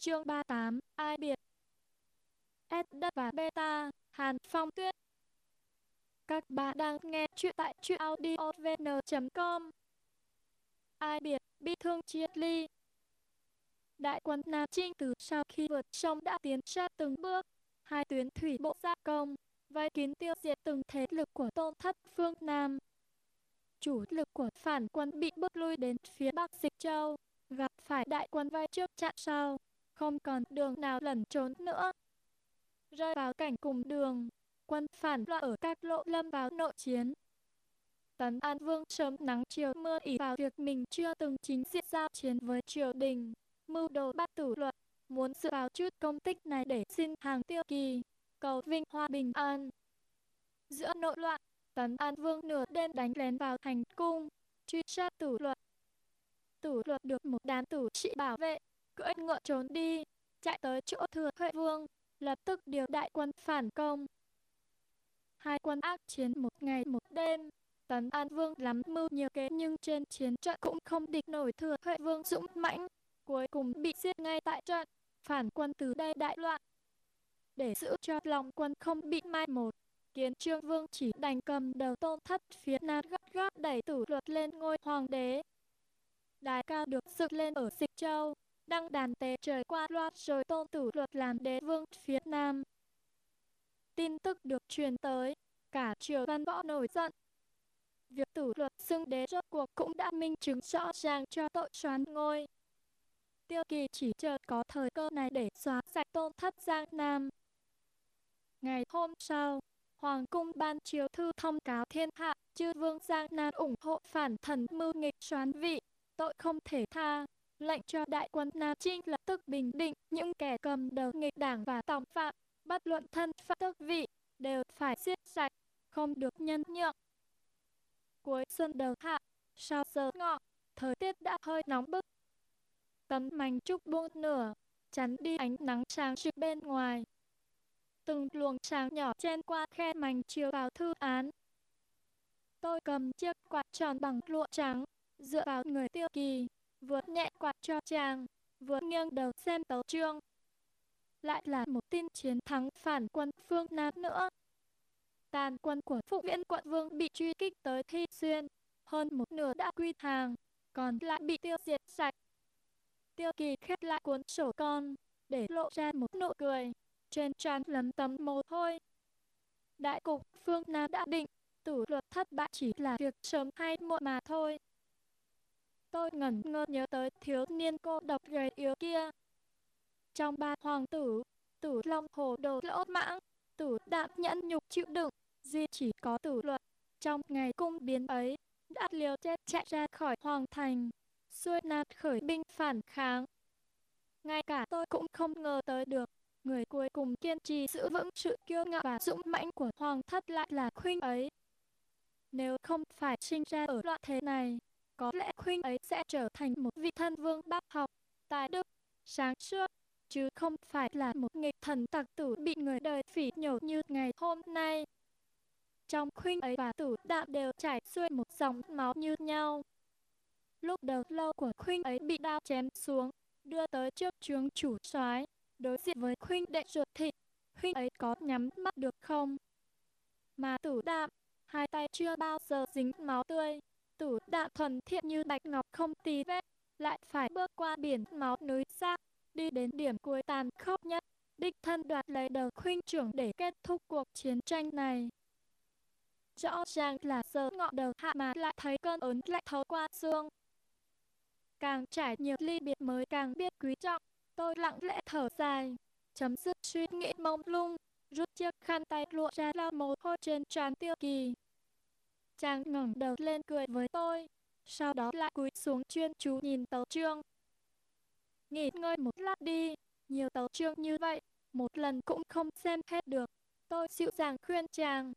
Chương 38, ai biệt? S đất và beta, Hàn Phong Tuyết. Các bạn đang nghe chuyện tại chuyện audiovn.com. Ai biệt, bi thương triết ly. Đại quân Nam Trinh từ sau khi vượt sông đã tiến sát từng bước, hai tuyến thủy bộ gia công, vây kín tiêu diệt từng thế lực của tôn thất phương Nam. Chủ lực của phản quân bị bước lui đến phía bắc dịch châu, gặp phải đại quân vây trước chặn sau, không còn đường nào lẩn trốn nữa. Rơi vào cảnh cùng đường, quân phản loạn ở các lộ lâm vào nội chiến. Tấn An Vương sớm nắng chiều mưa ỉ vào việc mình chưa từng chính diện giao chiến với triều đình, mưu đồ bắt tử luật, muốn dựa vào chút công tích này để xin hàng tiêu kỳ, cầu vinh hoa bình an. Giữa nội loạn, Tấn An Vương nửa đêm đánh lén vào thành cung, truy sát tử luật. Tử luật được một đám tử sĩ bảo vệ, cưỡi ngựa trốn đi, chạy tới chỗ thừa Huệ Vương, lập tức điều đại quân phản công. Hai quân ác chiến một ngày một đêm, Tấn An Vương lắm mưu nhiều kế nhưng trên chiến trận cũng không địch nổi thừa Huệ Vương dũng mãnh, cuối cùng bị giết ngay tại trận, phản quân từ đây đại loạn. Để giữ cho lòng quân không bị mai một, Kiến Trương Vương chỉ đành cầm đầu tôn thất phía nam gắt gắt đẩy tử luật lên ngôi hoàng đế. Đài cao được dựng lên ở Dịch Châu, đăng đàn tế trời qua loa rồi tôn tử luật làm đế vương phía nam. Tin tức được truyền tới, cả triều văn võ nổi giận. Việc tử luật xưng đế rốt cuộc cũng đã minh chứng rõ ràng cho tội xoán ngôi. Tiêu kỳ chỉ chờ có thời cơ này để xóa sạch tôn thất Giang Nam. Ngày hôm sau, Hoàng cung ban chiếu thư thông cáo thiên hạ, chư vương Giang Nam ủng hộ phản thần mưu nghịch xoán vị, tội không thể tha, lệnh cho đại quân Nam Trinh lập tức bình định những kẻ cầm đầu nghịch đảng và tòng phạm, bất luận thân phận tước vị, đều phải giết sạch, không được nhân nhượng. Cuối xuân đầu hạ, sau giờ ngọ, thời tiết đã hơi nóng bức. Tấm mảnh trúc buông nửa, chắn đi ánh nắng sáng trực bên ngoài. Từng luồng sáng nhỏ chen qua khe mảnh chiếu vào thư án. Tôi cầm chiếc quạt tròn bằng lụa trắng, dựa vào người tiêu kỳ, vừa nhẹ quạt cho chàng, vừa nghiêng đầu xem tấu chương. Lại là một tin chiến thắng phản quân phương Nam nữa. Tàn quân của Phụ Viễn quận Vương bị truy kích tới Thi Xuyên, hơn một nửa đã quy hàng, còn lại bị tiêu diệt sạch. Tiêu kỳ khép lại cuốn sổ con, để lộ ra một nụ cười, trên trán lấm tấm mồ hôi. Đại cục phương Nam đã định, tủ luật thất bại chỉ là việc sớm hay muộn mà thôi. Tôi ngẩn ngơ nhớ tới thiếu niên cô độc gầy yếu kia. Trong ba hoàng tử, tử long hồ đồ lỗ mãng, tử đạm nhẫn nhục chịu đựng, duy chỉ có tử luật. Trong ngày cung biến ấy, đã liều chết chạy ra khỏi hoàng thành, xuôi nam khởi binh phản kháng. Ngay cả tôi cũng không ngờ tới được, người cuối cùng kiên trì giữ vững sự kiêu ngạo và dũng mãnh của hoàng thất lại là khuynh ấy. Nếu không phải sinh ra ở loạn thế này, có lẽ huynh ấy sẽ trở thành một vị thân vương bác học, tài đức, sáng suốt, chứ không phải là một nghịch thần tặc tử bị người đời phỉ nhổ như ngày hôm nay. Trong huynh ấy và tử đạm đều chảy xuôi một dòng máu như nhau. Lúc đầu lâu của huynh ấy bị đao chém xuống, đưa tới trước trướng chủ soái đối diện với huynh đệ ruột thịt, huynh ấy có nhắm mắt được không? Mà tử đạm, hai tay chưa bao giờ dính máu tươi, tử đã thuần thiện như bạch ngọc không tì vết, lại phải bước qua biển máu núi xa, đi đến điểm cuối tàn khốc nhất, đích thân đoạt lấy đầu khuynh trưởng để kết thúc cuộc chiến tranh này. Rõ ràng là giờ ngọ đầu hạ mà lại thấy cơn ớn lạnh thấu qua xương. Càng trải nhiều ly biệt mới càng biết quý trọng, tôi lặng lẽ thở dài, chấm dứt suy nghĩ mông lung, rút chiếc khăn tay lụa ra lau mồ hôi trên trán tiêu kỳ. Chàng ngẩng đầu lên cười với tôi, sau đó lại cúi xuống chuyên chú nhìn tấu chương. Nghỉ ngơi một lát đi, nhiều tấu chương như vậy, một lần cũng không xem hết được. Tôi dịu dàng khuyên chàng.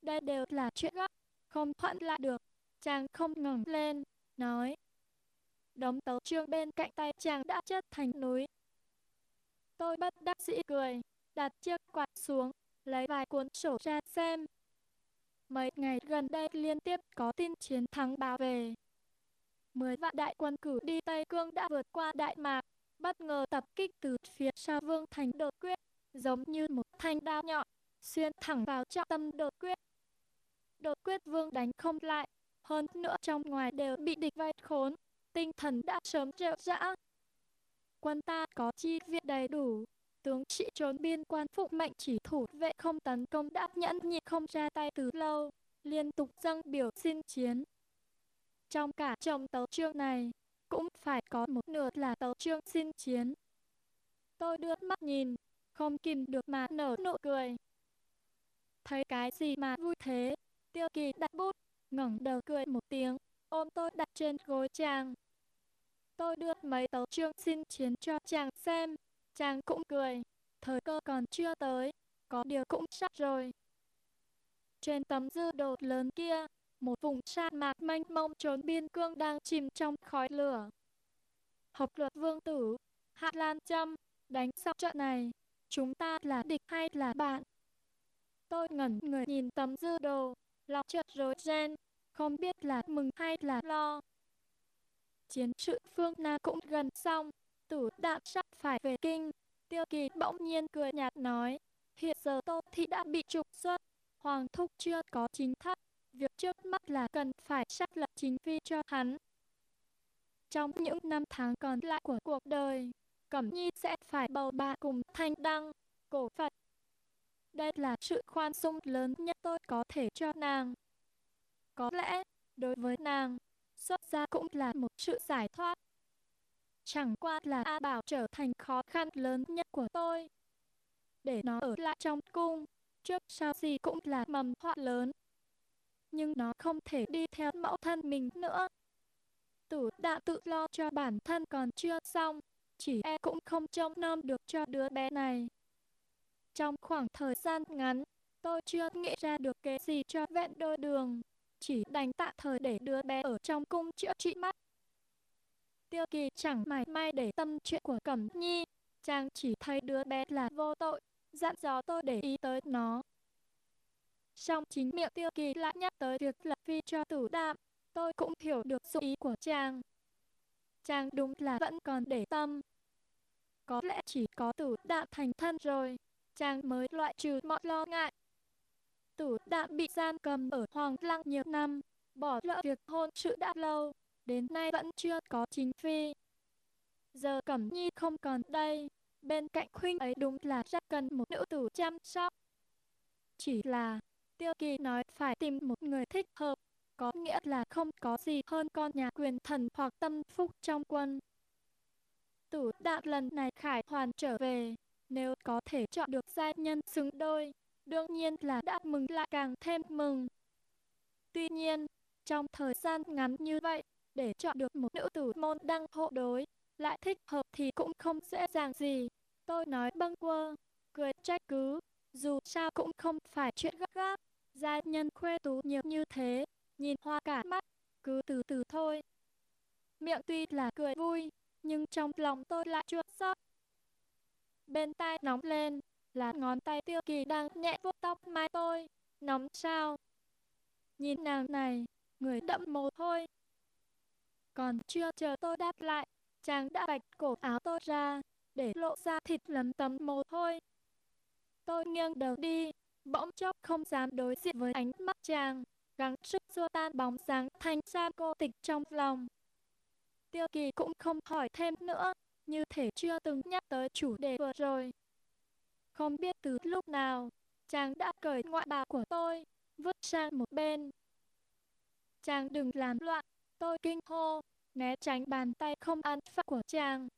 Đây đều là chuyện gấp, không thuận lại được. Chàng không ngẩng lên, nói. Đống tấu chương bên cạnh tay chàng đã chất thành núi. Tôi bất đắc dĩ cười, đặt chiếc quạt xuống, lấy vài cuốn sổ ra xem, Mấy ngày gần đây liên tiếp có tin chiến thắng báo về. Mười vạn đại quân cử đi Tây Cương đã vượt qua Đại Mạc, bất ngờ tập kích từ phía sau Vương Thành đột quyết, giống như một thanh đao nhọn, xuyên thẳng vào trọng tâm đột quyết. Đột quyết Vương đánh không lại, hơn nữa trong ngoài đều bị địch vây khốn, tinh thần đã sớm rệu rã. Quân ta có chi viện đầy đủ, tướng sĩ trốn biên quan phụ mệnh chỉ thủ vệ không tấn công đã nhẫn nhịn không ra tay từ lâu, liên tục dâng biểu xin chiến. Trong cả chồng tấu chương này, cũng phải có một nửa là tấu chương xin chiến. Tôi đưa mắt nhìn, không kìm được mà nở nụ cười. Thấy cái gì mà vui thế, tiêu kỳ đặt bút, ngẩng đầu cười một tiếng, ôm tôi đặt trên gối chàng. Tôi đưa mấy tấu chương xin chiến cho chàng xem, chàng cũng cười, thời cơ còn chưa tới, có điều cũng sắp rồi. Trên tấm dư đồ lớn kia, một vùng sa mạc mênh mông trốn biên cương đang chìm trong khói lửa. Học luật vương tử, Hạ Lan Trâm, đánh xong trận này, chúng ta là địch hay là bạn? Tôi ngẩn người nhìn tấm dư đồ, lòng chợt rối ren, không biết là mừng hay là lo. Chiến sự phương Nam cũng gần xong, tử đã sắp phải về kinh. Tiêu kỳ bỗng nhiên cười nhạt nói, hiện giờ Tô Thị đã bị trục xuất, Hoàng Thúc chưa có chính thất, việc trước mắt là cần phải xác lập chính phi cho hắn. Trong những năm tháng còn lại của cuộc đời, Cẩm Nhi sẽ phải bầu bạn cùng thanh đăng, cổ Phật. Đây là sự khoan dung lớn nhất tôi có thể cho nàng. Có lẽ, đối với nàng, xuất gia cũng là một sự giải thoát. Chẳng qua là A Bảo trở thành khó khăn lớn nhất của tôi. Để nó ở lại trong cung, trước sau gì cũng là mầm họa lớn. Nhưng nó không thể đi theo mẫu thân mình nữa. Tử đã tự lo cho bản thân còn chưa xong, chỉ e cũng không trông nom được cho đứa bé này. Trong khoảng thời gian ngắn, tôi chưa nghĩ ra được kế gì cho vẹn đôi đường, chỉ đành tạm thời để đứa bé ở trong cung chữa trị mắt. Tiêu kỳ chẳng mảy may để tâm chuyện của Cẩm Nhi, chàng chỉ thấy đứa bé là vô tội, dặn dò tôi để ý tới nó. Trong chính miệng tiêu kỳ lại nhắc tới việc lập phi cho tử đạm, tôi cũng hiểu được dụng ý của chàng. Chàng đúng là vẫn còn để tâm. Có lẽ chỉ có tử đạm thành thân rồi, chàng mới loại trừ mọi lo ngại. Tử đạm bị giam cầm ở Hoàng Lăng nhiều năm, bỏ lỡ việc hôn sự đã lâu, đến nay vẫn chưa có chính phi. Giờ Cẩm Nhi không còn đây, bên cạnh huynh ấy đúng là rất cần một nữ tử chăm sóc. Chỉ là, Tiêu Kỳ nói phải tìm một người thích hợp, có nghĩa là không có gì hơn con nhà quyền thần hoặc tâm phúc trong quân. Tử đạm lần này khải hoàn trở về, nếu có thể chọn được giai nhân xứng đôi, đương nhiên là đã mừng lại càng thêm mừng. Tuy nhiên, trong thời gian ngắn như vậy, để chọn được một nữ tử môn đăng hộ đối, lại thích hợp thì cũng không dễ dàng gì. Tôi nói bâng quơ, cười trách cứ, dù sao cũng không phải chuyện gấp gáp, gia nhân khuê tú nhiều như thế, nhìn hoa cả mắt, cứ từ từ thôi. Miệng tuy là cười vui, nhưng trong lòng tôi lại chua xót. Bên tai nóng lên, là ngón tay tiêu kỳ đang nhẹ vuốt tóc mai tôi, nóng sao. Nhìn nàng này, người đậm mồ hôi, còn chưa chờ tôi đáp lại, chàng đã bạch cổ áo tôi ra, để lộ ra thịt lấm tấm mồ hôi. Tôi nghiêng đầu đi, bỗng chốc không dám đối diện với ánh mắt chàng, gắng sức xua tan bóng dáng thanh xa cô tịch trong lòng. Tiêu kỳ cũng không hỏi thêm nữa, như thể chưa từng nhắc tới chủ đề vừa rồi. Không biết từ lúc nào, chàng đã cởi ngoại bào của tôi, vứt sang một bên. Chàng đừng làm loạn, Tôi kinh hô, né tránh bàn tay không ăn phận của chàng.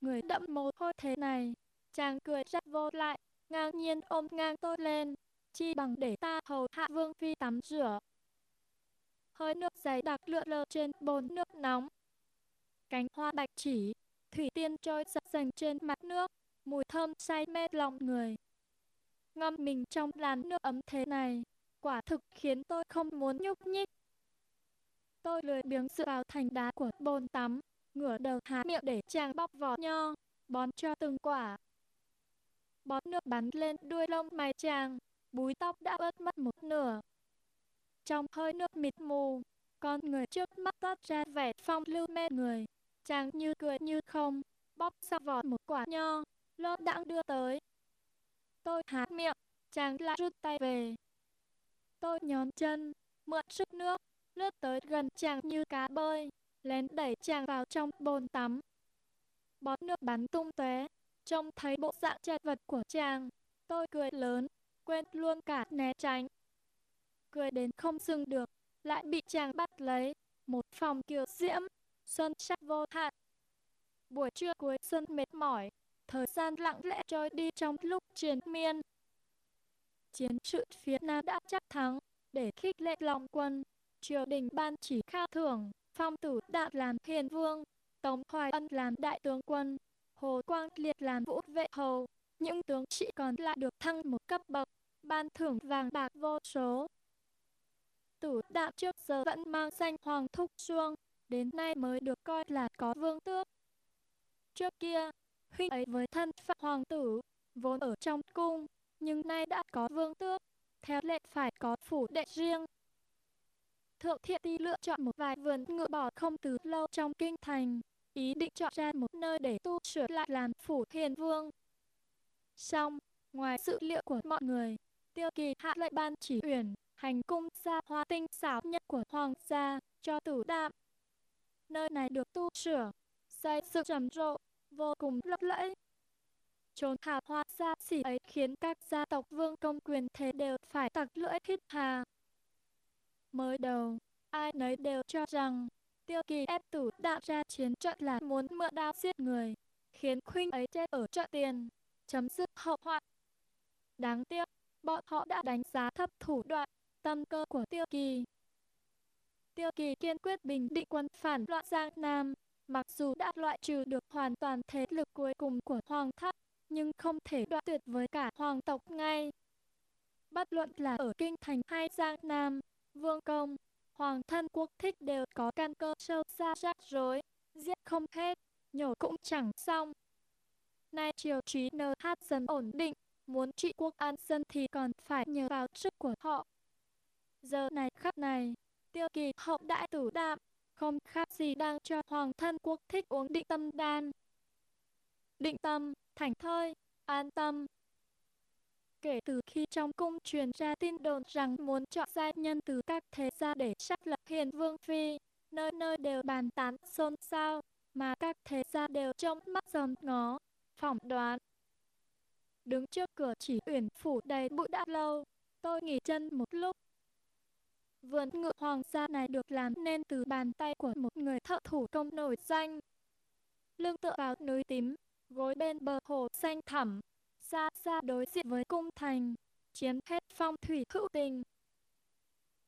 Người đẫm mồ hôi thế này, chàng cười rất vô lại, ngang nhiên ôm ngang tôi lên, chi bằng để ta hầu hạ vương phi tắm rửa. Hơi nước dày đặc lượn lờ trên bồn nước nóng. Cánh hoa bạch chỉ, thủy tiên trôi sập dành trên mặt nước, mùi thơm say mê lòng người. Ngâm mình trong làn nước ấm thế này, quả thực khiến tôi không muốn nhúc nhích. Tôi lười biếng dựa vào thành đá của bồn tắm, ngửa đầu há miệng để chàng bóc vỏ nho, bón cho từng quả. Bón nước bắn lên đuôi lông mày chàng, búi tóc đã ướt mất một nửa. Trong hơi nước mịt mù, con người trước mắt toát ra vẻ phong lưu mê người. Chàng như cười như không, bóp sau vỏ một quả nho, lơ đãng đưa tới. Tôi há miệng, chàng lại rút tay về. Tôi nhón chân, mượn sức nước, lướt tới gần chàng như cá bơi, lén đẩy chàng vào trong bồn tắm. Bọt nước bắn tung tóe, trông thấy bộ dạng chật vật của chàng. Tôi cười lớn, quên luôn cả né tránh. Cười đến không dừng được, lại bị chàng bắt lấy. Một phòng kiều diễm, xuân sắc vô hạn. Buổi trưa cuối xuân mệt mỏi, thời gian lặng lẽ trôi đi trong lúc triền miên. Chiến sự phía Nam đã chắc thắng, để khích lệ lòng quân. Triều đình ban chỉ kha thưởng, phong tử đạm làm hiền vương, tống hoài ân làm đại tướng quân, hồ quang liệt làm vũ vệ hầu. Những tướng sĩ còn lại được thăng một cấp bậc, ban thưởng vàng bạc vô số. Tử đạm trước giờ vẫn mang danh Hoàng Thúc Xuông, đến nay mới được coi là có vương tước. Trước kia, huynh ấy với thân phận hoàng tử, vốn ở trong cung, nhưng nay đã có vương tước, theo lệ phải có phủ đệ riêng. Thượng thiện ti lựa chọn một vài vườn ngựa bỏ không từ lâu trong kinh thành, ý định chọn ra một nơi để tu sửa lại làm phủ hiền vương. Xong, ngoài sự liệu của mọi người, tiêu kỳ hạ lệnh ban chỉ uyển, hành cung xa hoa tinh xảo nhất của hoàng gia, cho tử đạm. Nơi này được tu sửa, xây dựng trầm rộ, vô cùng lấp lẫy. Trốn hạ hoa xa xỉ ấy khiến các gia tộc vương công quyền thế đều phải tặc lưỡi hít hà. Mới đầu, ai nấy đều cho rằng tiêu kỳ ép tử đạo ra chiến trận là muốn mượn đao giết người, khiến khuynh ấy chết ở trận tiền, chấm dứt hậu hoạn. Đáng tiếc, bọn họ đã đánh giá thấp thủ đoạn, tâm cơ của tiêu kỳ. Tiêu kỳ kiên quyết bình định quân phản loạn Giang Nam, mặc dù đã loại trừ được hoàn toàn thế lực cuối cùng của Hoàng thất, nhưng không thể đoạn tuyệt với cả hoàng tộc ngay. Bất luận là ở Kinh Thành hay Giang Nam, Vương Công, Hoàng thân quốc thích đều có căn cơ sâu xa rắc rối, giết không hết, nhổ cũng chẳng xong. Nay triều trí NH dần ổn định, muốn trị quốc an dân thì còn phải nhờ vào sức của họ. Giờ này khắc này, tiêu kỳ hậu đại tử đạm, không khác gì đang cho hoàng thân quốc thích uống định tâm đan. Định tâm, thành thơi, an tâm. Kể từ khi trong cung truyền ra tin đồn rằng muốn chọn gia nhân từ các thế gia để sắp lập hiền vương phi, nơi nơi đều bàn tán xôn xao, mà các thế gia đều trông mắt dòm ngó, phỏng đoán. Đứng trước cửa chỉ uyển phủ đầy bụi đã lâu, tôi nghỉ chân một lúc. Vườn ngựa hoàng gia này được làm nên từ bàn tay của một người thợ thủ công nổi danh. Lưng tựa vào núi tím, gối bên bờ hồ xanh thẳm, xa xa đối diện với cung thành, chiếm hết phong thủy hữu tình.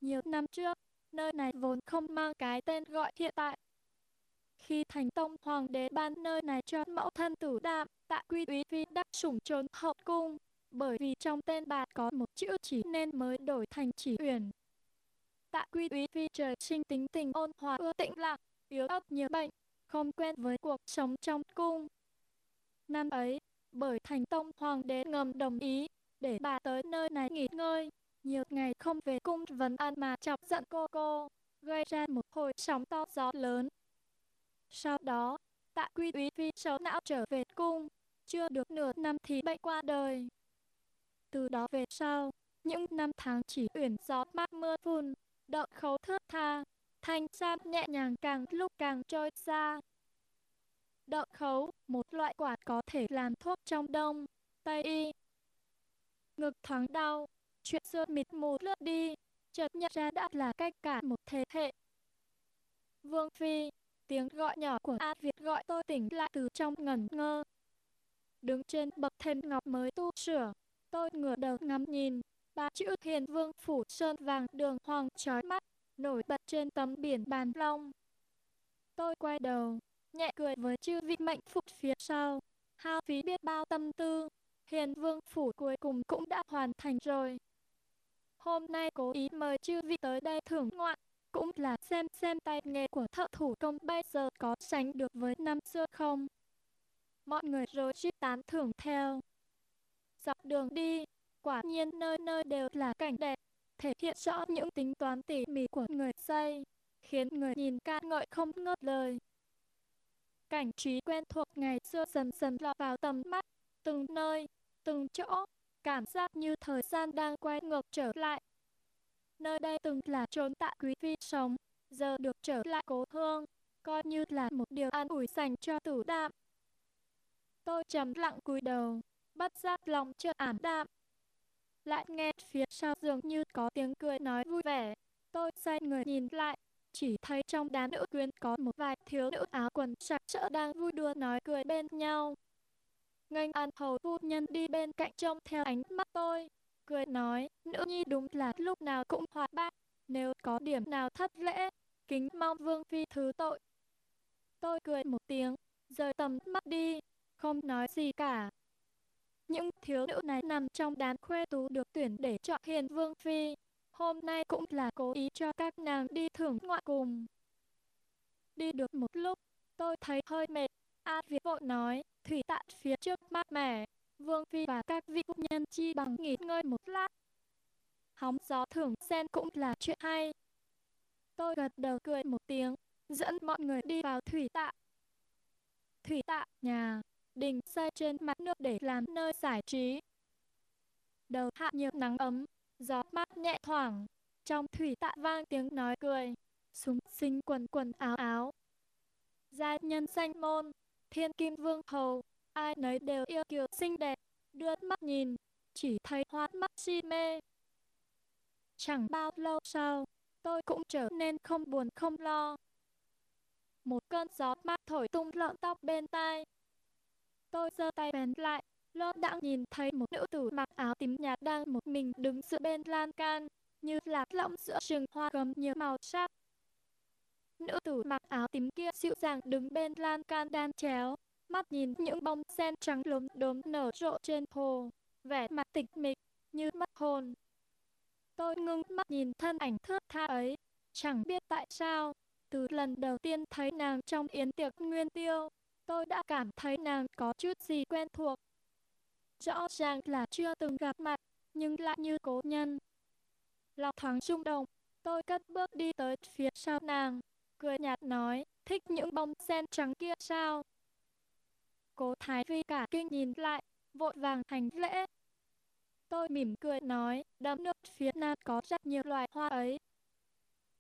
Nhiều năm trước, nơi này vốn không mang cái tên gọi hiện tại. Khi thành tông hoàng đế ban nơi này cho mẫu thân tử đạm, tạ quy úy phi đắc sủng trốn hậu cung, bởi vì trong tên bà có một chữ chỉ nên mới đổi thành chỉ uyển. Tạ quy úy phi trời sinh tính tình ôn hòa ưa tĩnh lặng, yếu ớt nhiều bệnh, không quen với cuộc sống trong cung, Năm ấy, bởi thành tông hoàng đế ngầm đồng ý, để bà tới nơi này nghỉ ngơi. Nhiều ngày không về cung vấn an mà chọc giận cô cô, gây ra một hồi sóng to gió lớn. Sau đó, tạ quy úy phi xấu não trở về cung, chưa được nửa năm thì bệnh qua đời. Từ đó về sau, những năm tháng chỉ uyển gió mát mưa phùn, đậu khấu thước tha, thanh sam nhẹ nhàng càng lúc càng trôi xa. Đậu khấu, một loại quả có thể làm thuốc trong đông, tây y. Ngực thoáng đau, chuyện xưa mịt mù lướt đi, chợt nhận ra đã là cách cả một thế hệ. Vương Phi, tiếng gọi nhỏ của A Việt gọi tôi tỉnh lại từ trong ngẩn ngơ. Đứng trên bậc thềm ngọc mới tu sửa, tôi ngửa đầu ngắm nhìn, ba chữ hiền vương phủ sơn vàng đường hoàng trói mắt, nổi bật trên tấm biển bàn long. Tôi quay đầu, nhẹ cười với chư vị mệnh phục phía sau. Hao phí biết bao tâm tư, hiền vương phủ cuối cùng cũng đã hoàn thành rồi. Hôm nay cố ý mời chư vị tới đây thưởng ngoạn, cũng là xem xem tay nghề của thợ thủ công bây giờ có sánh được với năm xưa không. Mọi người rồi chít tán thưởng theo. Dọc đường đi, quả nhiên nơi nơi đều là cảnh đẹp, thể hiện rõ những tính toán tỉ mỉ của người xây, khiến người nhìn ca ngợi không ngớt lời cảnh trí quen thuộc ngày xưa dần dần lọt vào tầm mắt, từng nơi, từng chỗ, cảm giác như thời gian đang quay ngược trở lại. Nơi đây từng là trốn tạ quý phi sống, giờ được trở lại cố hương, coi như là một điều an ủi dành cho tử đạm. Tôi trầm lặng cúi đầu, bắt giác lòng chợt ảm đạm. Lại nghe phía sau dường như có tiếng cười nói vui vẻ. Tôi xoay người nhìn lại, chỉ thấy trong đám nữ quyến có một vài thiếu nữ áo quần sặc sỡ đang vui đùa nói cười bên nhau. Ngành an hầu phu nhân đi bên cạnh trông theo ánh mắt tôi, cười nói, nữ nhi đúng là lúc nào cũng hoạt bát, nếu có điểm nào thất lễ, kính mong vương phi thứ tội. Tôi cười một tiếng, rời tầm mắt đi, không nói gì cả. Những thiếu nữ này nằm trong đám khuê tú được tuyển để chọn hiền vương phi. Hôm nay cũng là cố ý cho các nàng đi thưởng ngoại cùng. Đi được một lúc, tôi thấy hơi mệt. A Việt vội nói, thủy Tạ phía trước mát mẻ. Vương phi và các vị phu nhân chi bằng nghỉ ngơi một lát. Hóng gió thưởng sen cũng là chuyện hay. Tôi gật đầu cười một tiếng, dẫn mọi người đi vào thủy tạ. Thủy tạ, nhà, đình xây trên mặt nước để làm nơi giải trí. Đầu hạ nhiều nắng ấm, gió mát nhẹ thoảng, trong thủy tạ vang tiếng nói cười, súng sinh quần quần áo áo. Gia nhân danh môn, thiên kim vương hầu, ai nấy đều yêu kiều xinh đẹp, đưa mắt nhìn, chỉ thấy hoa mắt si mê. Chẳng bao lâu sau, tôi cũng trở nên không buồn không lo. Một cơn gió mát thổi tung lọn tóc bên tai, Tôi giơ tay bén lại, lo đã nhìn thấy một nữ tử mặc áo tím nhạt đang một mình đứng giữa bên lan can, như lạc lõng giữa rừng hoa gấm nhiều màu sắc. Nữ tử mặc áo tím kia dịu dàng đứng bên lan can đan chéo, mắt nhìn những bông sen trắng lốm đốm nở rộ trên hồ, vẻ mặt tịch mịch, như mất hồn. Tôi ngưng mắt nhìn thân ảnh thướt tha ấy, chẳng biết tại sao, từ lần đầu tiên thấy nàng trong yến tiệc nguyên tiêu, tôi đã cảm thấy nàng có chút gì quen thuộc. Rõ ràng là chưa từng gặp mặt, nhưng lại như cố nhân. Lòng thoáng rung động, tôi cất bước đi tới phía sau nàng, cười nhạt nói, thích những bông sen trắng kia sao? Cố Thái Vi cả kinh nhìn lại, vội vàng hành lễ. Tôi mỉm cười nói, đầm nước phía nam có rất nhiều loài hoa ấy.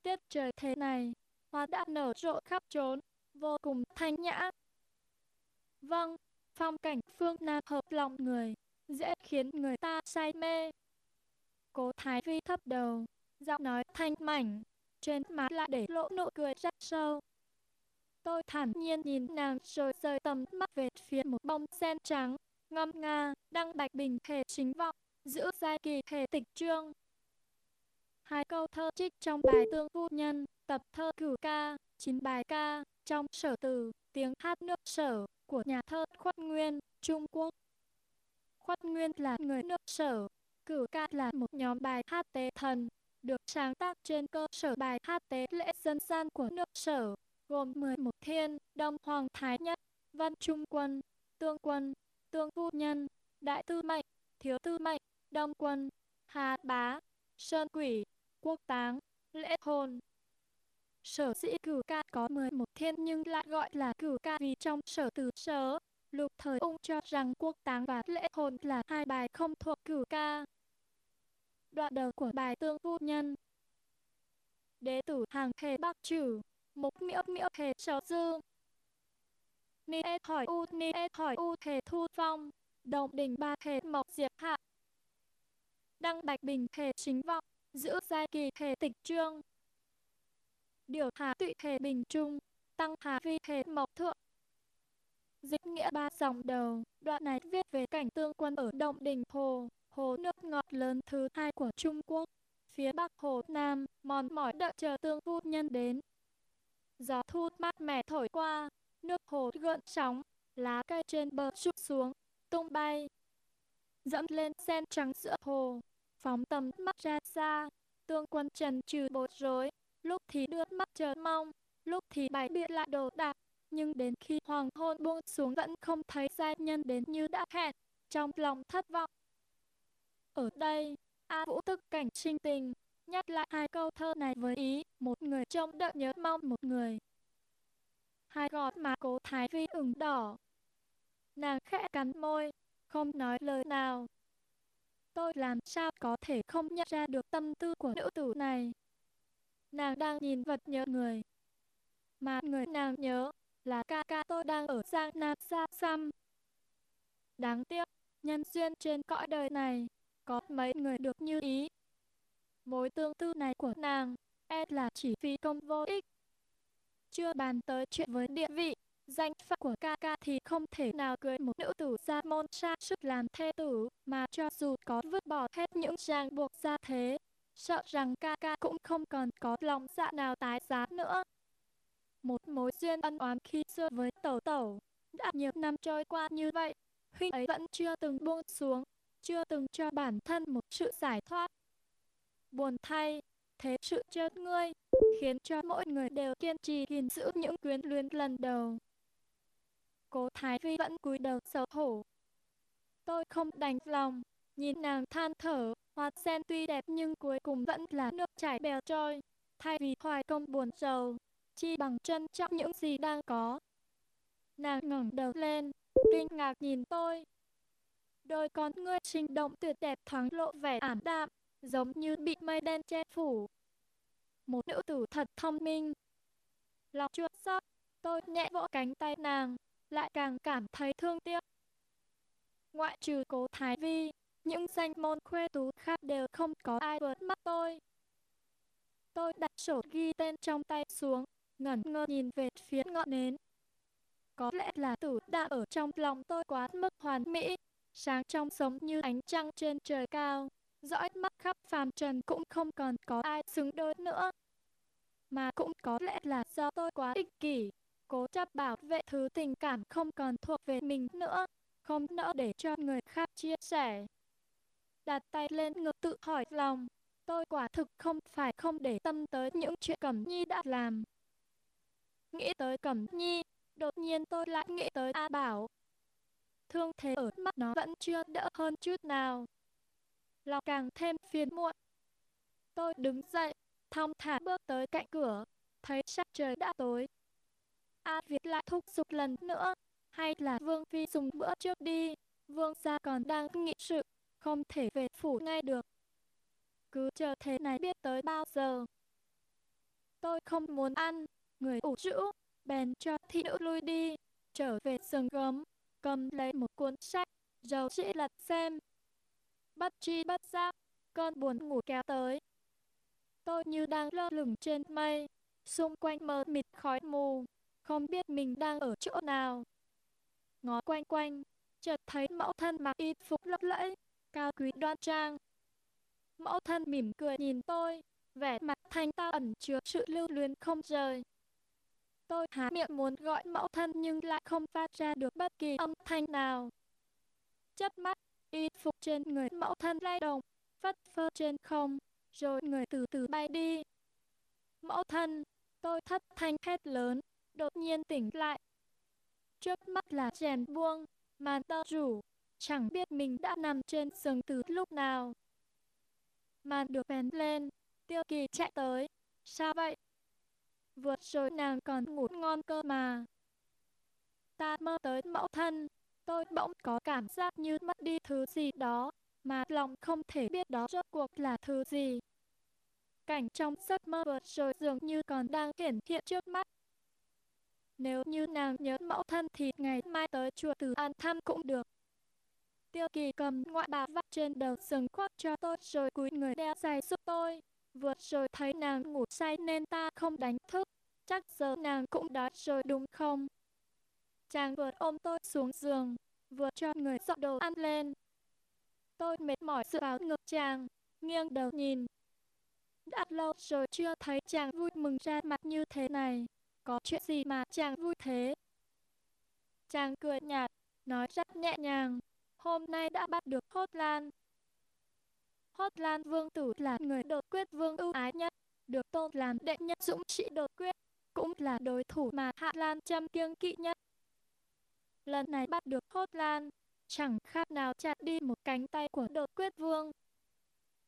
Tiết trời thế này, hoa đã nở rộ khắp trốn, vô cùng thanh nhã, Vâng, phong cảnh phương Nam hợp lòng người, dễ khiến người ta say mê. Cố Thái Vi thấp đầu, giọng nói thanh mảnh, trên má lại để lộ nụ cười rất sâu. Tôi thản nhiên nhìn nàng rồi rời tầm mắt về phía một bông sen trắng, ngâm nga, đăng bạch bình thể chính vọng, giữ giai kỳ thể tịch trương. Hai câu thơ trích trong bài tương phu nhân, tập thơ cửu ca, chín bài ca, trong sở từ, tiếng hát nước sở, của nhà thơ Khuất Nguyên, Trung Quốc. Khuất Nguyên là người nước sở, cửu ca là một nhóm bài hát tế thần, được sáng tác trên cơ sở bài hát tế lễ dân gian của nước sở, gồm 11 thiên, Đông Hoàng Thái Nhất, Văn Trung Quân, Tương Quân, Tương Phu Nhân, Đại Tư Mệnh, Thiếu Tư Mệnh, Đông Quân, Hà Bá, Sơn Quỷ, Quốc Táng, Lễ Hồn, Sở dĩ cửu ca có 11 thiên nhưng lại gọi là cửu ca vì trong sở từ sở, lục thời ung cho rằng quốc táng và lễ hồn là hai bài không thuộc cửu ca. Đoạn đầu của bài tương vu nhân Đế tử hàng hề bắc trừ, mục miễu miễu hề sở dư. Ni e hỏi u ni e hỏi u hề thu phong, đồng đình ba hề mộc diệp hạ. Đăng bạch bình hề chính vọng, giữ giai kỳ hề tịch trương điều hà tụy hề bình trung, tăng hà vi hề mộc thượng. Dịch nghĩa ba dòng đầu, đoạn này viết về cảnh tương quân ở Động Đình Hồ, hồ nước ngọt lớn thứ hai của Trung Quốc. Phía bắc hồ Nam, mòn mỏi đợi chờ tương phu nhân đến. Gió thu mát mẻ thổi qua, nước hồ gợn sóng, lá cây trên bờ rút xuống, tung bay. Dẫm lên sen trắng giữa hồ, phóng tầm mắt ra xa, tương quân trần trừ bối rối, lúc thì đưa mắt chờ mong, lúc thì bày biện lại đồ đạc. Nhưng đến khi hoàng hôn buông xuống vẫn không thấy gia nhân đến như đã hẹn, trong lòng thất vọng. Ở đây, A Vũ tức cảnh sinh tình, nhắc lại hai câu thơ này với ý, một người trông đợi nhớ mong một người. hai gọt má cố Thái Vi ửng đỏ. Nàng khẽ cắn môi, không nói lời nào. Tôi làm sao có thể không nhận ra được tâm tư của nữ tử này. Nàng đang nhìn vật nhớ người. Mà người nàng nhớ là ca ca tôi đang ở Giang Nam xa xăm. Đáng tiếc, nhân duyên trên cõi đời này, có mấy người được như ý. Mối tương tư này của nàng, e là chỉ phi công vô ích. Chưa bàn tới chuyện với địa vị, danh phận của ca ca thì không thể nào cưới một nữ tử gia môn xa sức làm thê tử, mà cho dù có vứt bỏ hết những ràng buộc ra thế, sợ rằng ca ca cũng không còn có lòng dạ nào tái giá nữa. Một mối duyên ân oán khi xưa với tẩu tẩu, đã nhiều năm trôi qua như vậy, huynh ấy vẫn chưa từng buông xuống, chưa từng cho bản thân một sự giải thoát. Buồn thay, thế sự chết ngươi, khiến cho mỗi người đều kiên trì gìn giữ những quyến luyến lần đầu. Cố Thái Vi vẫn cúi đầu xấu hổ. Tôi không đành lòng, nhìn nàng than thở, hoa sen tuy đẹp nhưng cuối cùng vẫn là nước chảy bèo trôi. Thay vì hoài công buồn rầu, chi bằng trân trọng những gì đang có. Nàng ngẩng đầu lên, kinh ngạc nhìn tôi. Đôi con ngươi sinh động tuyệt đẹp thoáng lộ vẻ ảm đạm, giống như bị mây đen che phủ. Một nữ tử thật thông minh. Lòng chua xót, tôi nhẹ vỗ cánh tay nàng, lại càng cảm thấy thương tiếc. Ngoại trừ cố Thái Vi, những danh môn khuê tú khác đều không có ai vượt mắt tôi. Tôi đặt sổ ghi tên trong tay xuống, ngẩn ngơ nhìn về phía ngọn nến. Có lẽ là tử đã ở trong lòng tôi quá mức hoàn mỹ, sáng trong sống như ánh trăng trên trời cao, dõi mắt khắp phàm trần cũng không còn có ai xứng đôi nữa. Mà cũng có lẽ là do tôi quá ích kỷ, cố chấp bảo vệ thứ tình cảm không còn thuộc về mình nữa, không nỡ để cho người khác chia sẻ. Đặt tay lên ngực tự hỏi lòng, tôi quả thực không phải không để tâm tới những chuyện Cẩm Nhi đã làm. Nghĩ tới Cẩm Nhi, đột nhiên tôi lại nghĩ tới A Bảo. Thương thế ở mắt nó vẫn chưa đỡ hơn chút nào. Lòng càng thêm phiền muộn. Tôi đứng dậy, thong thả bước tới cạnh cửa, thấy sắc trời đã tối, A Việt lại thúc giục lần nữa, hay là Vương Phi dùng bữa trước đi, Vương gia còn đang nghị sự, không thể về phủ ngay được. Cứ chờ thế này biết tới bao giờ. Tôi không muốn ăn, người ủ rũ, bèn cho thị nữ lui đi, trở về sừng gấm, cầm lấy một cuốn sách, dầu chỉ lật xem. Bất chi bất giác, con buồn ngủ kéo tới. Tôi như đang lơ lửng trên mây, xung quanh mờ mịt khói mù, không biết mình đang ở chỗ nào. Ngó quanh quanh, chợt thấy mẫu thân mặc y phục lấp lẫy, cao quý đoan trang. Mẫu thân mỉm cười nhìn tôi, vẻ mặt thanh tao ẩn chứa sự lưu luyến không rời. Tôi há miệng muốn gọi mẫu thân nhưng lại không phát ra được bất kỳ âm thanh nào. Chớp mắt, y phục trên người mẫu thân lay động, phất phơ trên không, rồi người từ từ bay đi. Mẫu thân, tôi thất thanh hét lớn, đột nhiên tỉnh lại. Trước mắt là rèm buông, màn tơ rủ, chẳng biết mình đã nằm trên giường từ lúc nào. Màn được bén lên, tiêu kỳ chạy tới. Sao vậy? Vượt rồi nàng còn ngủ ngon cơ mà. Ta mơ tới mẫu thân, tôi bỗng có cảm giác như mất đi thứ gì đó, mà lòng không thể biết đó rốt cuộc là thứ gì. Cảnh trong giấc mơ vượt rồi dường như còn đang hiển hiện trước mắt. Nếu như nàng nhớ mẫu thân thì ngày mai tới chùa Từ An thăm cũng được. Tiêu kỳ cầm ngoại bà vắt trên đầu sừng khoác cho tôi rồi cúi người đeo giày giúp tôi. Vượt rồi thấy nàng ngủ say nên ta không đánh thức. Chắc giờ nàng cũng đói rồi đúng không? Chàng vượt ôm tôi xuống giường, vượt cho người dọn đồ ăn lên. Tôi mệt mỏi dựa vào ngực chàng, nghiêng đầu nhìn. Đã lâu rồi chưa thấy chàng vui mừng ra mặt như thế này. Có chuyện gì mà chàng vui thế? Chàng cười nhạt, nói rất nhẹ nhàng. Hôm nay đã bắt được Hốt Lan. Hốt Lan vương tử là người đột quyết vương ưu ái nhất, được tôn làm đệ nhất dũng sĩ đột quyết, cũng là đối thủ mà Hạ Lan châm kiêng kỵ nhất. Lần này bắt được Hốt Lan, chẳng khác nào chặt đi một cánh tay của đột quyết vương.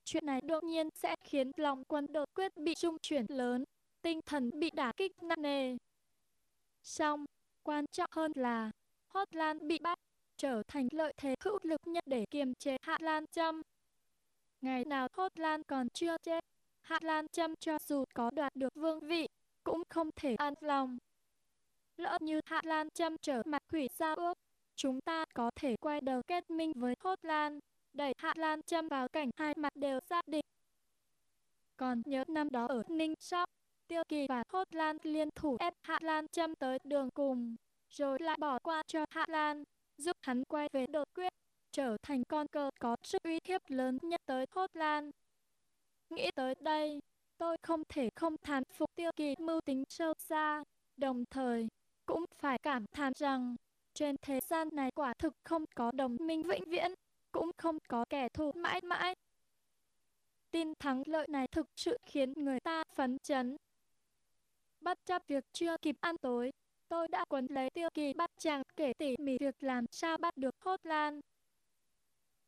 Chuyện này đột nhiên sẽ khiến lòng quân đột quyết bị trung chuyển lớn tinh thần bị đả kích nặng nề. Xong, quan trọng hơn là, Hốt Lan bị bắt, trở thành lợi thế hữu lực nhất để kiềm chế Hạ Lan Trâm. Ngày nào Hốt Lan còn chưa chết, Hạ Lan Trâm cho dù có đoạt được vương vị, cũng không thể an lòng. Lỡ như Hạ Lan Trâm trở mặt hủy giao ước, chúng ta có thể quay đầu kết minh với Hốt Lan, đẩy Hạ Lan Trâm vào cảnh hai mặt đều gia đình. Còn nhớ năm đó ở Ninh Sóc, Tiêu Kỳ và Hốt Lan liên thủ ép Hạ Lan Trâm tới đường cùng, rồi lại bỏ qua cho Hạ Lan, giúp hắn quay về đột quyết, trở thành con cờ có sức uy hiếp lớn nhất tới Hốt Lan. Nghĩ tới đây, tôi không thể không thán phục Tiêu Kỳ mưu tính sâu xa, đồng thời cũng phải cảm thán rằng trên thế gian này quả thực không có đồng minh vĩnh viễn, cũng không có kẻ thù mãi mãi. Tin thắng lợi này thực sự khiến người ta phấn chấn. Bất chấp việc chưa kịp ăn tối, tôi đã quấn lấy tiêu kỳ bắt chàng kể tỉ mỉ việc làm sao bắt được hốt lan.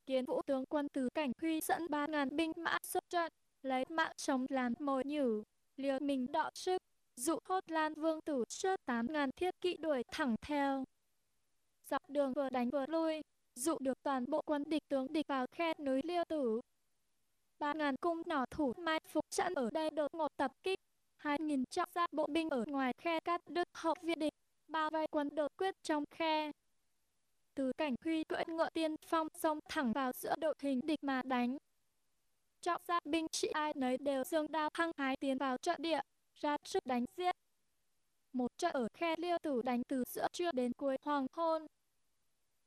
Kiến vũ tướng quân từ cảnh huy dẫn 3.000 binh mã xuất trận, lấy mạng sống làm mồi nhử, liều mình đọ sức, dụ hốt lan vương tử xuất 8.000 thiết kỵ đuổi thẳng theo. Dọc đường vừa đánh vừa lui, dụ được toàn bộ quân địch tướng địch vào khe núi liêu tử. 3.000 cung nỏ thủ mai phục sẵn ở đây đột ngột tập kích, 2.000 trọng giáp bộ binh ở ngoài khe cắt đứt hậu viện địch, bao vây quân đột quyết trong khe. Từ cảnh huy cưỡi ngựa tiên phong xông thẳng vào giữa đội hình địch mà đánh. Trọng giáp binh sĩ ai nấy đều dương đao hăng hái tiến vào trận địa, ra sức đánh giết. Một trận ở khe liêu tử đánh từ giữa trưa đến cuối hoàng hôn.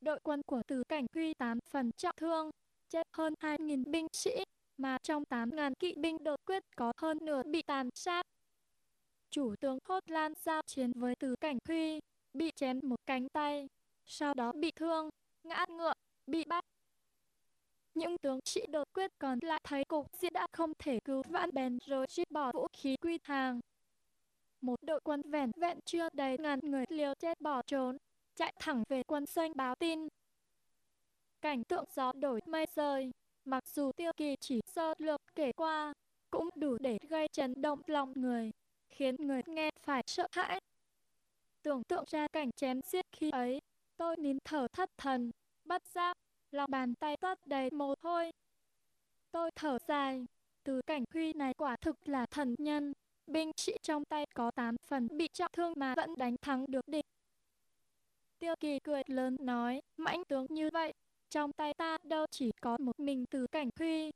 Đội quân của từ cảnh huy tám phần trọng thương, chết hơn 2.000 binh sĩ, mà trong 8.000 kỵ binh đột quyết có hơn nửa bị tàn sát. Chủ tướng Hốt Lan giao chiến với Từ Cảnh Huy, bị chém một cánh tay, sau đó bị thương, ngã ngựa, bị bắt. Những tướng sĩ đột quyết còn lại thấy cục diện đã không thể cứu vãn bèn rồi chít bỏ vũ khí quy hàng. Một đội quân vẻn vẹn chưa đầy ngàn người liều chết bỏ trốn, chạy thẳng về quân doanh báo tin. Cảnh tượng gió đổi mây rơi, mặc dù tiêu kỳ chỉ sơ lược kể qua, cũng đủ để gây chấn động lòng người khiến người nghe phải sợ hãi. Tưởng tượng ra cảnh chém giết khi ấy, tôi nín thở thất thần, bắt giác, lòng bàn tay toát đầy mồ hôi. Tôi thở dài, từ cảnh huy này quả thực là thần nhân, binh sĩ trong tay có 8 phần bị trọng thương mà vẫn đánh thắng được địch. Tiêu kỳ cười lớn nói, mãnh tướng như vậy, trong tay ta đâu chỉ có một mình từ cảnh huy,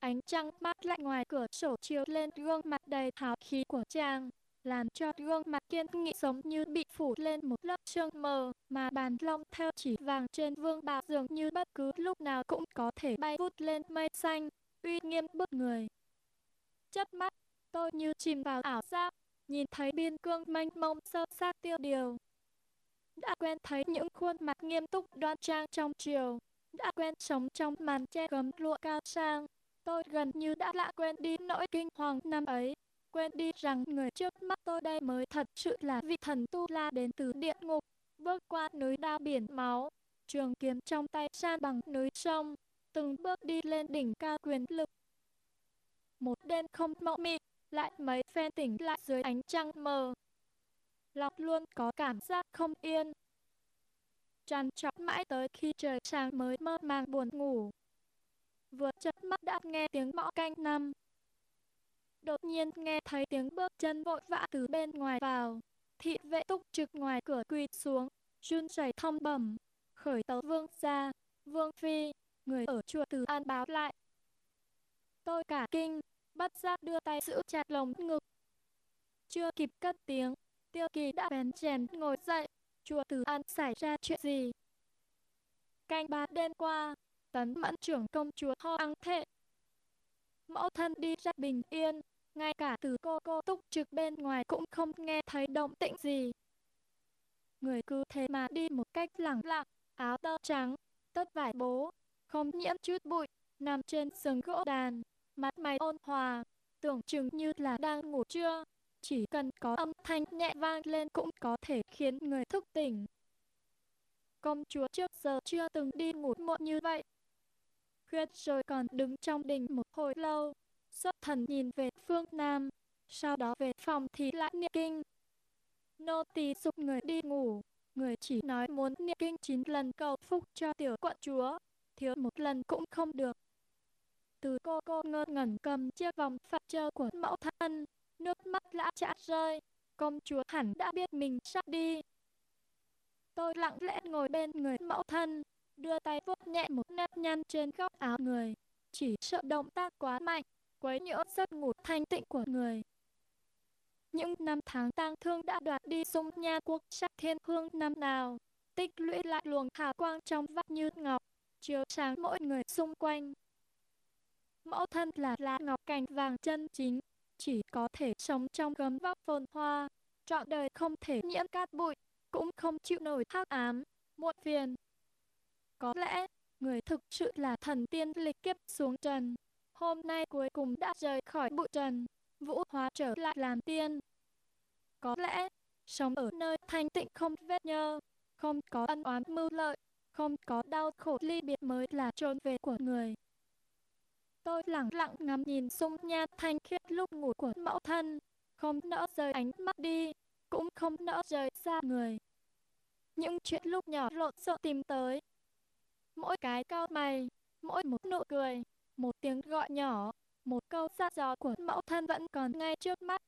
Ánh trăng mát lạnh ngoài cửa sổ chiếu lên gương mặt đầy hào khí của chàng, làm cho gương mặt kiên nghị giống như bị phủ lên một lớp sương mờ, mà bàn long theo chỉ vàng trên vương bào dường như bất cứ lúc nào cũng có thể bay vút lên mây xanh, uy nghiêm bức người. Chất mắt, tôi như chìm vào ảo giác, nhìn thấy biên cương mênh mông sơ sát tiêu điều. Đã quen thấy những khuôn mặt nghiêm túc đoan trang trong chiều, đã quen sống trong màn che gấm lụa cao sang, tôi gần như đã lạ quên đi nỗi kinh hoàng năm ấy. Quên đi rằng người trước mắt tôi đây mới thật sự là vị thần tu la đến từ địa ngục, bước qua núi đao biển máu, trường kiếm trong tay san bằng núi sông, từng bước đi lên đỉnh cao quyền lực. Một đêm không mộng mị, lại mấy phen tỉnh lại dưới ánh trăng mờ. Lòng luôn có cảm giác không yên. Tràn trọc mãi tới khi trời sáng mới mơ màng buồn ngủ vừa chớp mắt đã nghe tiếng mõ canh năm. Đột nhiên nghe thấy tiếng bước chân vội vã từ bên ngoài vào. Thị vệ túc trực ngoài cửa quỳ xuống, run rẩy thông bẩm, khởi tấu vương gia, vương phi, người ở chùa từ an báo lại. Tôi cả kinh, bắt giác đưa tay giữ chặt lồng ngực. Chưa kịp cất tiếng, tiêu kỳ đã bén chèn ngồi dậy, chùa từ an xảy ra chuyện gì. Canh ba đêm qua, tấn mãn trưởng công chúa ho ăn thệ. Mẫu thân đi ra bình yên, ngay cả từ cô cô túc trực bên ngoài cũng không nghe thấy động tĩnh gì. Người cứ thế mà đi một cách lẳng lặng, áo tơ trắng, tất vải bố, không nhiễm chút bụi, nằm trên giường gỗ đàn, mặt mày ôn hòa, tưởng chừng như là đang ngủ trưa. Chỉ cần có âm thanh nhẹ vang lên cũng có thể khiến người thức tỉnh. Công chúa trước giờ chưa từng đi ngủ muộn như vậy, Khuyết rồi còn đứng trong đình một hồi lâu. Xuất thần nhìn về phương Nam, sau đó về phòng thì lại niệm kinh. Nô tỳ dục người đi ngủ, người chỉ nói muốn niệm kinh chín lần cầu phúc cho tiểu quận chúa, thiếu một lần cũng không được. Từ cô cô ngơ ngẩn cầm chiếc vòng phật trơ của mẫu thân, nước mắt lã chả rơi, công chúa hẳn đã biết mình sắp đi. Tôi lặng lẽ ngồi bên người mẫu thân, đưa tay vuốt nhẹ một nếp nhăn trên góc áo người, chỉ sợ động tác quá mạnh, quấy nhiễu giấc ngủ thanh tịnh của người. Những năm tháng tang thương đã đoạt đi dung nha quốc sắc thiên hương năm nào, tích lũy lại luồng hào quang trong vắt như ngọc, chiếu sáng mỗi người xung quanh. Mẫu thân là lá ngọc cành vàng chân chính, chỉ có thể sống trong gấm vóc phồn hoa, trọn đời không thể nhiễm cát bụi, cũng không chịu nổi hắc ám, muộn phiền. Có lẽ, người thực sự là thần tiên lịch kiếp xuống trần, hôm nay cuối cùng đã rời khỏi bụi trần, vũ hóa trở lại làm tiên. Có lẽ, sống ở nơi thanh tịnh không vết nhơ, không có ân oán mưu lợi, không có đau khổ ly biệt mới là trốn về của người. Tôi lặng lặng ngắm nhìn sung nha thanh khiết lúc ngủ của mẫu thân, không nỡ rời ánh mắt đi, cũng không nỡ rời xa người. Những chuyện lúc nhỏ lộn xộn tìm tới. Mỗi cái cao mày, mỗi một nụ cười, một tiếng gọi nhỏ, một câu xa gió của mẫu thân vẫn còn ngay trước mắt.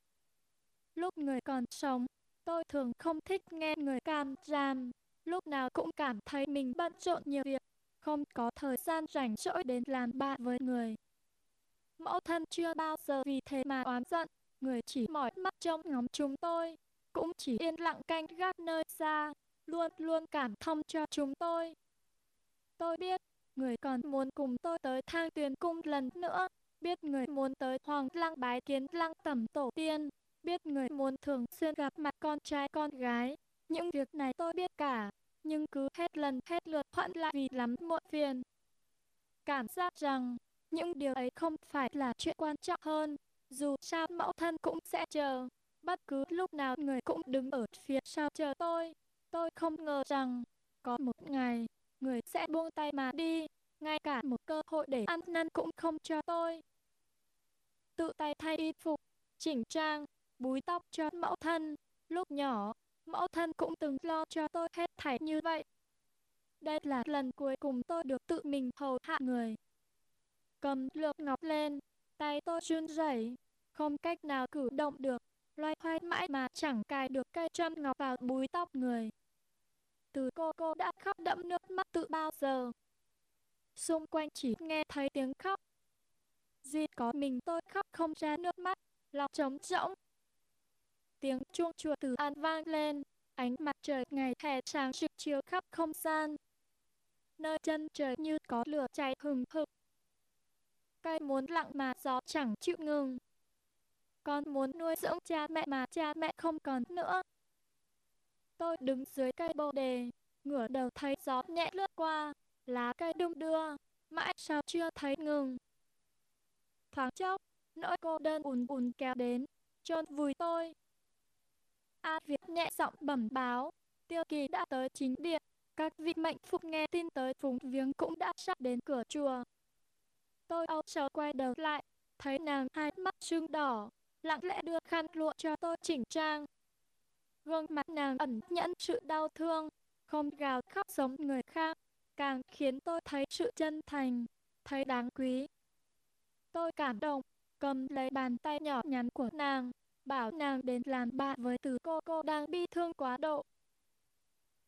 Lúc người còn sống, tôi thường không thích nghe người càm ràm, lúc nào cũng cảm thấy mình bận rộn nhiều việc, không có thời gian rảnh rỗi đến làm bạn với người. Mẫu thân chưa bao giờ vì thế mà oán giận, người chỉ mỏi mắt trông ngóng chúng tôi, cũng chỉ yên lặng canh gác nơi xa, luôn luôn cảm thông cho chúng tôi. Tôi biết, người còn muốn cùng tôi tới thang tuyền cung lần nữa, biết người muốn tới hoàng lăng bái kiến lăng tẩm tổ tiên, biết người muốn thường xuyên gặp mặt con trai con gái. Những việc này tôi biết cả, nhưng cứ hết lần hết lượt hoãn lại vì lắm muộn phiền. Cảm giác rằng, những điều ấy không phải là chuyện quan trọng hơn, dù sao mẫu thân cũng sẽ chờ. Bất cứ lúc nào người cũng đứng ở phía sau chờ tôi. Tôi không ngờ rằng, có một ngày, người sẽ buông tay mà đi, ngay cả một cơ hội để ăn năn cũng không cho tôi. Tự tay thay y phục, chỉnh trang, búi tóc cho mẫu thân. Lúc nhỏ, mẫu thân cũng từng lo cho tôi hết thảy như vậy. Đây là lần cuối cùng tôi được tự mình hầu hạ người. Cầm lược ngọc lên, tay tôi run rẩy, không cách nào cử động được, loay hoay mãi mà chẳng cài được cây châm ngọc vào búi tóc người. Từ cô cô đã khóc đẫm nước mắt từ bao giờ. Xung quanh chỉ nghe thấy tiếng khóc. Duy có mình tôi khóc không ra nước mắt, lòng trống rỗng. Tiếng chuông chùa từ an vang lên, ánh mặt trời ngày hè sáng rực chiếu khắp không gian. Nơi chân trời như có lửa cháy hừng hực. Cây muốn lặng mà gió chẳng chịu ngừng. Con muốn nuôi dưỡng cha mẹ mà cha mẹ không còn nữa. Tôi đứng dưới cây bồ đề, ngửa đầu thấy gió nhẹ lướt qua, lá cây đung đưa, mãi sao chưa thấy ngừng. Thoáng chốc, nỗi cô đơn ùn ùn kéo đến, chôn vùi tôi. A Việt nhẹ giọng bẩm báo, tiêu kỳ đã tới chính điện, các vị mệnh phục nghe tin tới phúng viếng cũng đã sắp đến cửa chùa. Tôi âu sầu quay đầu lại, thấy nàng hai mắt sưng đỏ, lặng lẽ đưa khăn lụa cho tôi chỉnh trang. Gương mặt nàng ẩn nhẫn sự đau thương, không gào khóc giống người khác, càng khiến tôi thấy sự chân thành, thấy đáng quý. Tôi cảm động, cầm lấy bàn tay nhỏ nhắn của nàng, bảo nàng đến làm bạn với từ cô cô đang bi thương quá độ.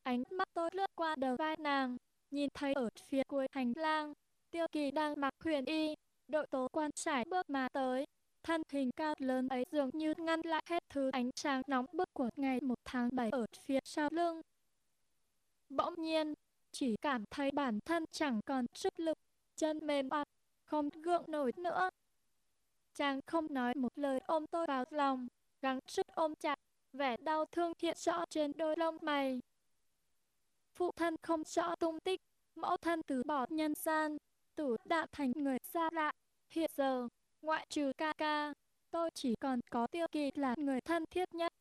Ánh mắt tôi lướt qua đầu vai nàng, nhìn thấy ở phía cuối hành lang, tiêu kỳ đang mặc huyền y, đội tố quan sải bước mà tới. Thân hình cao lớn ấy dường như ngăn lại hết thứ ánh sáng nóng bức của ngày 1 tháng 7 ở phía sau lưng. Bỗng nhiên, chỉ cảm thấy bản thân chẳng còn sức lực, chân mềm oặt, không gượng nổi nữa. Chàng không nói một lời ôm tôi vào lòng, gắng sức ôm chặt, vẻ đau thương hiện rõ trên đôi lông mày. Phụ thân không rõ tung tích, mẫu thân từ bỏ nhân gian, tử đã thành người xa lạ. Hiện giờ, ngoại trừ ca ca, tôi chỉ còn có tiêu kỳ là người thân thiết nhất.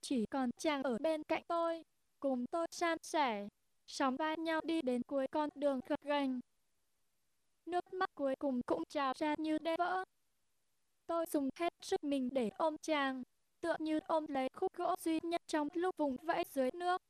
Chỉ còn chàng ở bên cạnh tôi, cùng tôi san sẻ, sóng vai nhau đi đến cuối con đường gật gành. Nước mắt cuối cùng cũng trào ra như đê vỡ. Tôi dùng hết sức mình để ôm chàng, tựa như ôm lấy khúc gỗ duy nhất trong lúc vùng vẫy dưới nước.